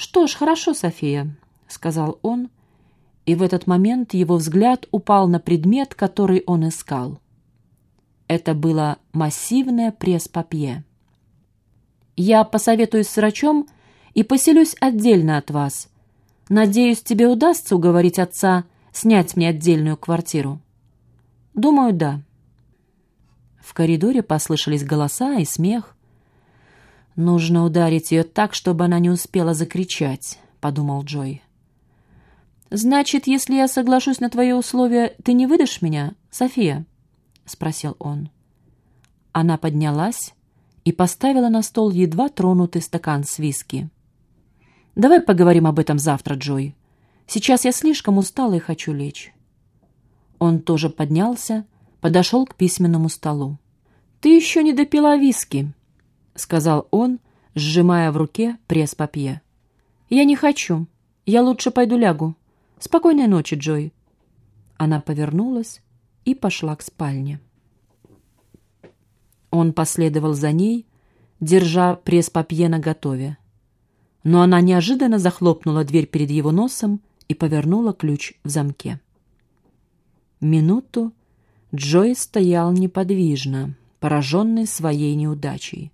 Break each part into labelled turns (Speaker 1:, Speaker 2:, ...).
Speaker 1: «Что ж, хорошо, София», — сказал он, и в этот момент его взгляд упал на предмет, который он искал. Это было массивное пресс-папье. «Я посоветуюсь с врачом и поселюсь отдельно от вас. Надеюсь, тебе удастся уговорить отца снять мне отдельную квартиру?» «Думаю, да». В коридоре послышались голоса и смех. «Нужно ударить ее так, чтобы она не успела закричать», — подумал Джой. «Значит, если я соглашусь на твои условия, ты не выдашь меня, София?» — спросил он. Она поднялась и поставила на стол едва тронутый стакан с виски. «Давай поговорим об этом завтра, Джой. Сейчас я слишком устала и хочу лечь». Он тоже поднялся, подошел к письменному столу. «Ты еще не допила виски», — сказал он, сжимая в руке пресс-папье. «Я не хочу. Я лучше пойду лягу. Спокойной ночи, Джой». Она повернулась и пошла к спальне. Он последовал за ней, держа пресс-папье наготове. Но она неожиданно захлопнула дверь перед его носом и повернула ключ в замке. Минуту Джой стоял неподвижно, пораженный своей неудачей.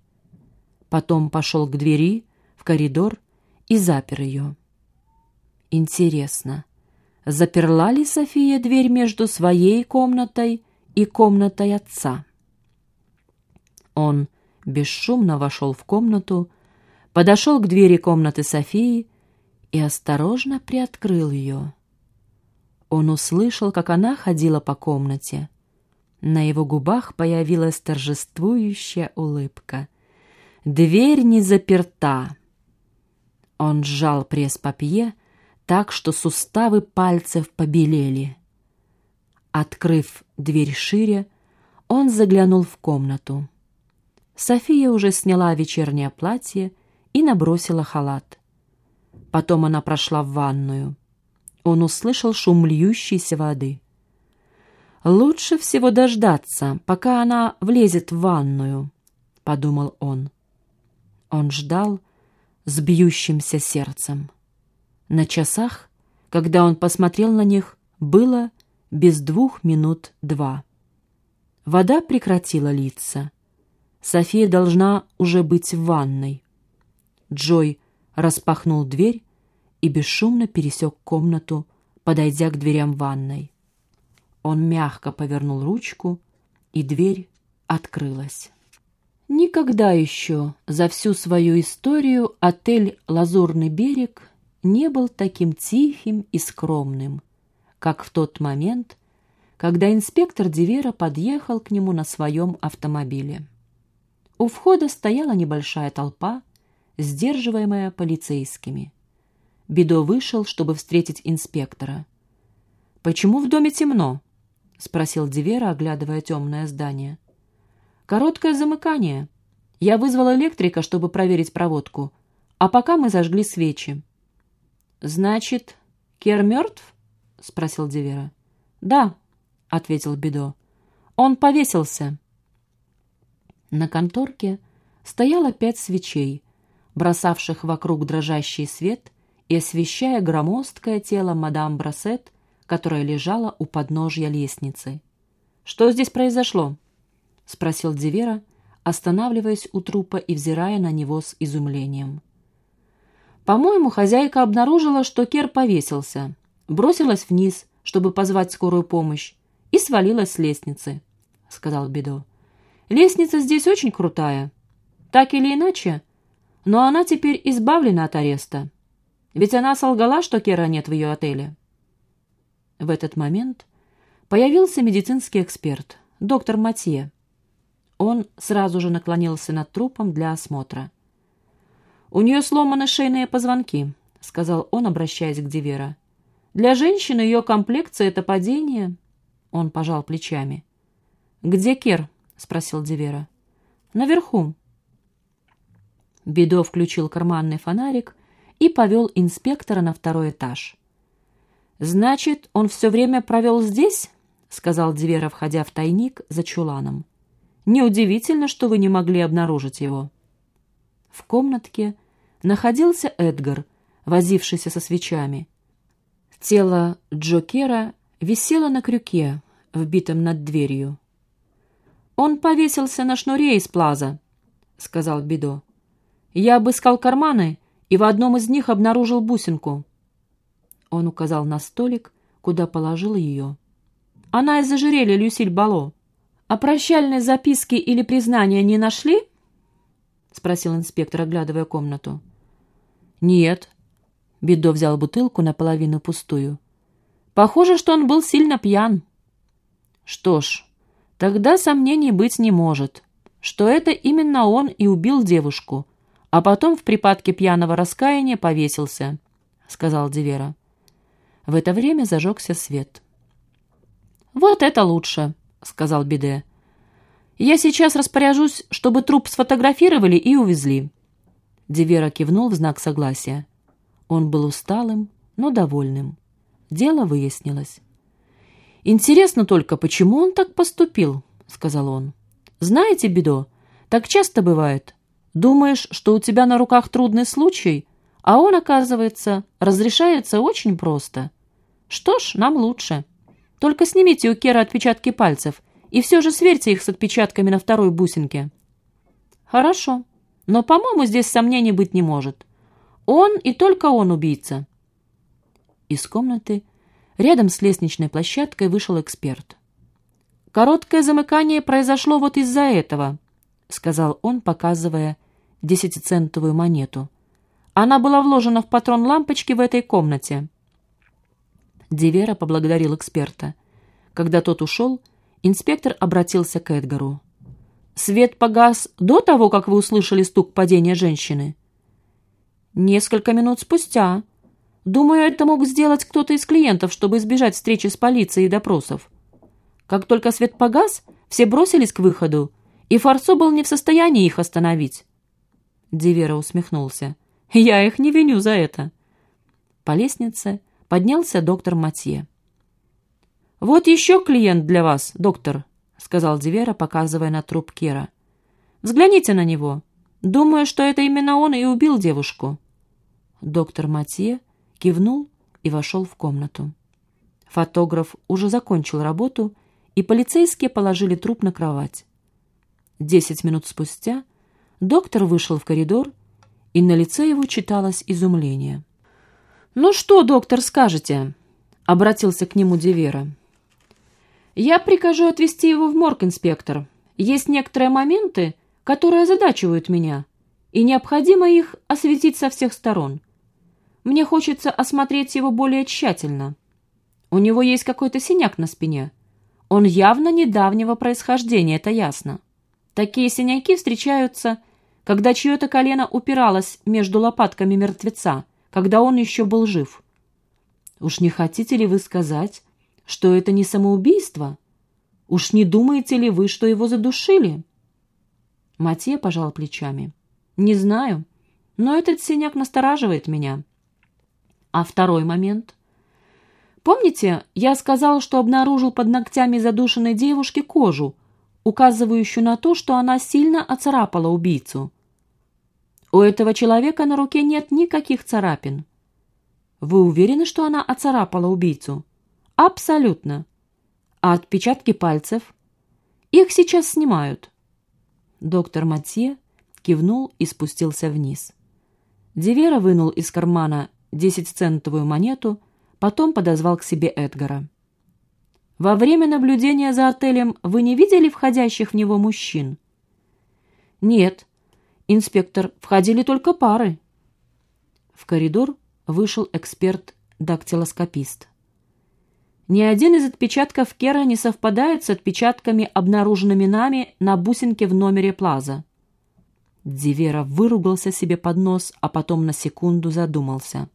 Speaker 1: Потом пошел к двери, в коридор и запер ее. Интересно, заперла ли София дверь между своей комнатой и комнатой отца? Он бесшумно вошел в комнату, подошел к двери комнаты Софии и осторожно приоткрыл ее. Он услышал, как она ходила по комнате. На его губах появилась торжествующая улыбка. «Дверь не заперта!» Он сжал пресс-папье, так что суставы пальцев побелели. Открыв дверь шире, он заглянул в комнату. София уже сняла вечернее платье и набросила халат. Потом она прошла в ванную. Он услышал шум льющейся воды. «Лучше всего дождаться, пока она влезет в ванную», — подумал он. Он ждал с бьющимся сердцем. На часах, когда он посмотрел на них, было без двух минут два. Вода прекратила литься. София должна уже быть в ванной. Джой распахнул дверь и бесшумно пересек комнату, подойдя к дверям ванной. Он мягко повернул ручку, и дверь открылась. Никогда еще за всю свою историю отель «Лазурный берег» не был таким тихим и скромным, как в тот момент, когда инспектор Дивера подъехал к нему на своем автомобиле. У входа стояла небольшая толпа, сдерживаемая полицейскими. Бедо вышел, чтобы встретить инспектора. «Почему в доме темно?» — спросил Дивера, оглядывая темное здание. «Короткое замыкание. Я вызвал электрика, чтобы проверить проводку, а пока мы зажгли свечи. «Значит, Кер мертв?» — спросил Дивера. «Да», — ответил Бедо. «Он повесился». На конторке стояло пять свечей, бросавших вокруг дрожащий свет и освещая громоздкое тело мадам Брасет, которая лежала у подножья лестницы. «Что здесь произошло?» — спросил Дивера, останавливаясь у трупа и взирая на него с изумлением. По-моему, хозяйка обнаружила, что Кер повесился, бросилась вниз, чтобы позвать скорую помощь, и свалилась с лестницы, — сказал Бедо. Лестница здесь очень крутая. Так или иначе, но она теперь избавлена от ареста. Ведь она солгала, что Кера нет в ее отеле. В этот момент появился медицинский эксперт, доктор Матье. Он сразу же наклонился над трупом для осмотра. «У нее сломаны шейные позвонки», — сказал он, обращаясь к Дивера. «Для женщины ее комплекция — это падение». Он пожал плечами. «Где Кер?» — спросил Дивера. «Наверху». Бедо включил карманный фонарик и повел инспектора на второй этаж. «Значит, он все время провел здесь?» — сказал Дивера, входя в тайник за чуланом. «Неудивительно, что вы не могли обнаружить его». В комнатке находился Эдгар, возившийся со свечами. Тело Джокера висело на крюке, вбитом над дверью. «Он повесился на шнуре из плаза», — сказал Бидо. «Я обыскал карманы и в одном из них обнаружил бусинку». Он указал на столик, куда положил ее. «Она из ожерелья Люсиль Бало. А прощальной записки или признания не нашли?» — спросил инспектор, оглядывая комнату. «Нет». Бидо взял бутылку наполовину пустую. «Похоже, что он был сильно пьян». «Что ж, тогда сомнений быть не может, что это именно он и убил девушку, а потом в припадке пьяного раскаяния повесился», — сказал Дивера. В это время зажегся свет. «Вот это лучше», — сказал Биде. «Я сейчас распоряжусь, чтобы труп сфотографировали и увезли». Дивера кивнул в знак согласия. Он был усталым, но довольным. Дело выяснилось. «Интересно только, почему он так поступил?» — сказал он. «Знаете, Бедо, так часто бывает. Думаешь, что у тебя на руках трудный случай, а он, оказывается, разрешается очень просто. Что ж, нам лучше. Только снимите у Кера отпечатки пальцев и все же сверьте их с отпечатками на второй бусинке». «Хорошо», но, по-моему, здесь сомнений быть не может. Он и только он убийца. Из комнаты рядом с лестничной площадкой вышел эксперт. «Короткое замыкание произошло вот из-за этого», — сказал он, показывая десятицентовую монету. «Она была вложена в патрон лампочки в этой комнате». Дивера поблагодарил эксперта. Когда тот ушел, инспектор обратился к Эдгару. Свет погас до того, как вы услышали стук падения женщины? Несколько минут спустя. Думаю, это мог сделать кто-то из клиентов, чтобы избежать встречи с полицией и допросов. Как только свет погас, все бросились к выходу, и Фарсо был не в состоянии их остановить. Дивера усмехнулся. «Я их не виню за это». По лестнице поднялся доктор Матье. «Вот еще клиент для вас, доктор», — сказал Дивера, показывая на труп Кира. «Взгляните на него. Думаю, что это именно он и убил девушку». Доктор Матье кивнул и вошел в комнату. Фотограф уже закончил работу, и полицейские положили труп на кровать. Десять минут спустя доктор вышел в коридор, и на лице его читалось изумление. «Ну что, доктор, скажете?» — обратился к нему Дивера. «Я прикажу отвезти его в морг, инспектор. Есть некоторые моменты, которые озадачивают меня, и необходимо их осветить со всех сторон. Мне хочется осмотреть его более тщательно. У него есть какой-то синяк на спине. Он явно недавнего происхождения, это ясно. Такие синяки встречаются, когда чье-то колено упиралось между лопатками мертвеца, когда он еще был жив. Уж не хотите ли вы сказать, что это не самоубийство? Уж не думаете ли вы, что его задушили?» Матье пожал плечами. «Не знаю, но этот синяк настораживает меня». «А второй момент?» «Помните, я сказал, что обнаружил под ногтями задушенной девушки кожу, указывающую на то, что она сильно оцарапала убийцу?» «У этого человека на руке нет никаких царапин». «Вы уверены, что она оцарапала убийцу?» Абсолютно. А отпечатки пальцев? Их сейчас снимают. Доктор Матье кивнул и спустился вниз. Дивера вынул из кармана десятицентовую монету, потом подозвал к себе Эдгара. «Во время наблюдения за отелем вы не видели входящих в него мужчин?» «Нет, инспектор, входили только пары». В коридор вышел эксперт-дактилоскопист. Ни один из отпечатков Кера не совпадает с отпечатками, обнаруженными нами на бусинке в номере Плаза. Дивера выругался себе под нос, а потом на секунду задумался.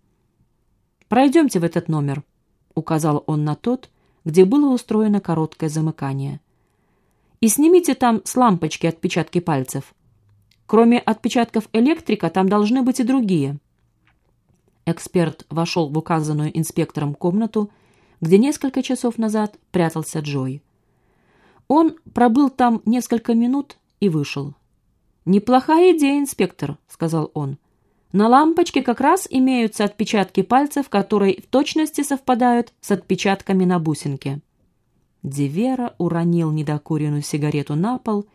Speaker 1: «Пройдемте в этот номер», — указал он на тот, где было устроено короткое замыкание. «И снимите там с лампочки отпечатки пальцев. Кроме отпечатков электрика, там должны быть и другие». Эксперт вошел в указанную инспектором комнату где несколько часов назад прятался Джой. Он пробыл там несколько минут и вышел. «Неплохая идея, инспектор», — сказал он. На лампочке как раз имеются отпечатки пальцев, которые в точности совпадают с отпечатками на бусинке. Дивера уронил недокуренную сигарету на пол и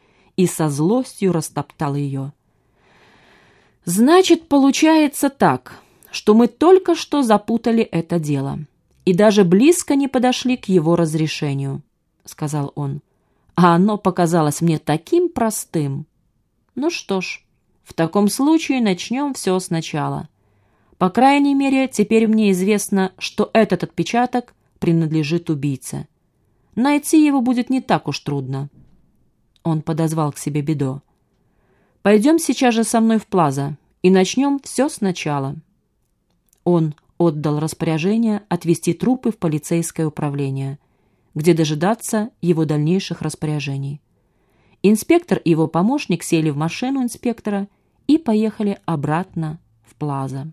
Speaker 1: со злостью растоптал ее. «Значит, получается так, что мы только что запутали это дело и даже близко не подошли к его разрешению», — сказал он. «А оно показалось мне таким простым. Ну что ж, в таком случае начнем все сначала. По крайней мере, теперь мне известно, что этот отпечаток принадлежит убийце. Найти его будет не так уж трудно». Он подозвал к себе Бедо. «Пойдем сейчас же со мной в Плаза и начнем все сначала». Он отдал распоряжение отвезти трупы в полицейское управление, где дожидаться его дальнейших распоряжений. Инспектор и его помощник сели в машину инспектора и поехали обратно в Плаза.